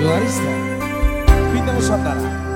Yularista Bintang Nusantara